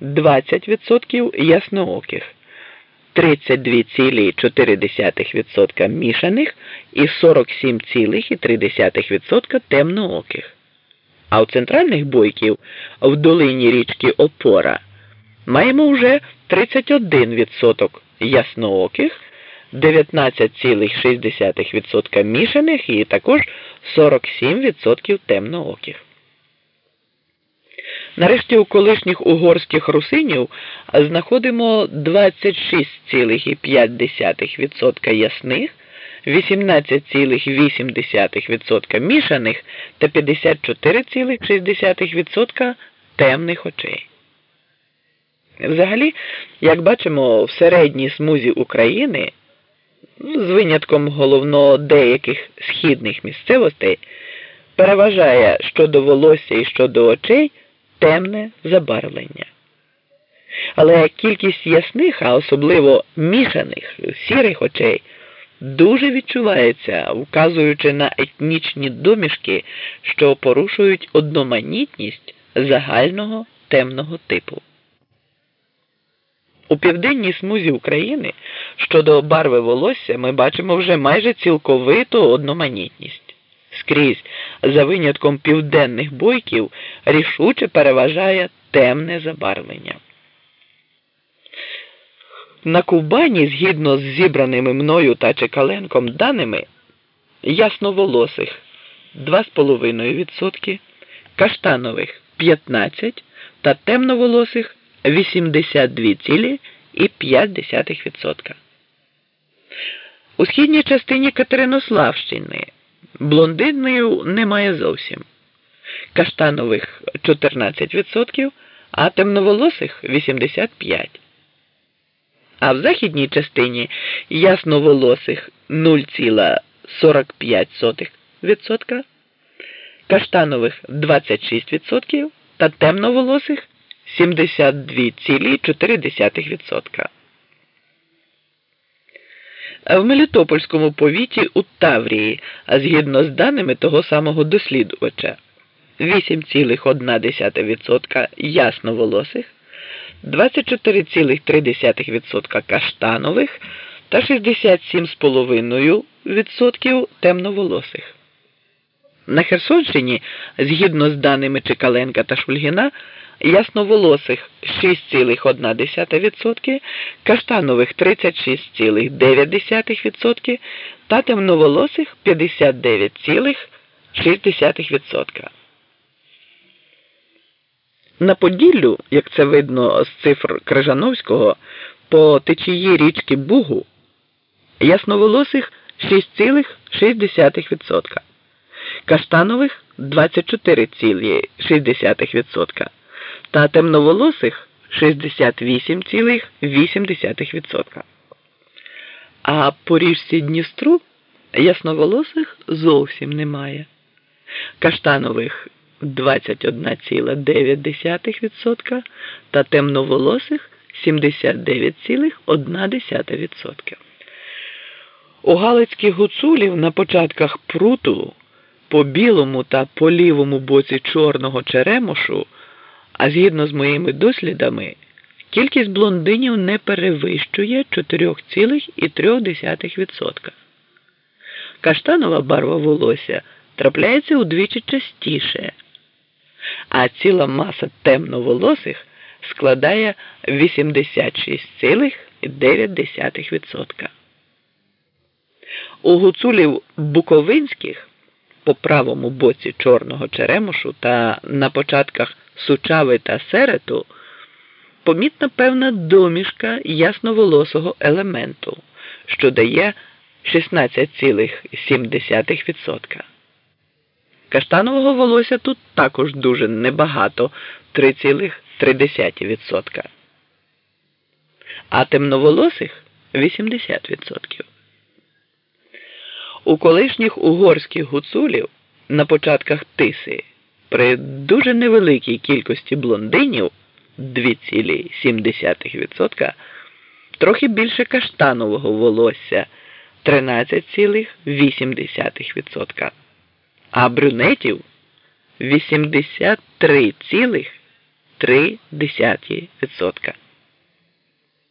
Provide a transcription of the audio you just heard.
20% яснооких, 32,4% мішаних і 47,3% темнооких. А у центральних бойків в долині річки Опора маємо вже 31% яснооких, 19,6% мішаних і також 47% темнооких. Нарешті у колишніх угорських русинів знаходимо 26,5% ясних, 18,8% мішаних та 54,6% темних очей. Взагалі, як бачимо, в середній смузі України, ну, з винятком головно деяких східних місцевостей, переважає щодо волосся і щодо очей темне забарвлення. Але кількість ясних, а особливо мішаних сірих очей дуже відчувається, вказуючи на етнічні домішки, що порушують одноманітність загального темного типу. У південній смузі України щодо барви волосся ми бачимо вже майже цілковиту одноманітність скрізь, за винятком південних бойків, рішуче переважає темне забарвлення. На Кубані, згідно з зібраними мною та Чекаленком даними, ясноволосих 2,5%, каштанових 15% та темноволосих 82,5%. У східній частині Катеринославщини Блондинною немає зовсім. Каштанових 14%, а темноволосих 85%. А в західній частині ясноволосих 0,45%, каштанових 26% та темноволосих 72,4%. В Мелітопольському повіті у Таврії, а згідно з даними того самого дослідувача, 8,1% ясноволосих, 24,3% каштанових та 67,5% темноволосих. На Херсонщині, згідно з даними Чекаленка та Шульгіна, ясноволосих 6,1%, каштанових 36,9% та темноволосих 59,6%. На Поділлю, як це видно з цифр Крижановського, по течії річки Бугу ясноволосих 6,6%, каштанових 24,6% та темноволосих 68,8%. А по річці Дністру ясноволосих зовсім немає. Каштанових 21,9% та темноволосих 79,1%. У Галицьких гуцулів на початках пруту по білому та по лівому боці чорного черемошу а згідно з моїми дослідами, кількість блондинів не перевищує 4,3%. Каштанова барва волосся трапляється удвічі частіше, а ціла маса темноволосих складає 86,9%. У гуцулів буковинських по правому боці чорного черемошу та на початках сучави та серету помітна певна домішка ясноволосого елементу, що дає 16,7%. Каштанового волосся тут також дуже небагато 3,3%. А темноволосих 80%. У колишніх угорських гуцулів на початках тиси при дуже невеликій кількості блондинів 2,7%, трохи більше каштанового волосся 13,8%, а брюнетів 83,5%. 3%.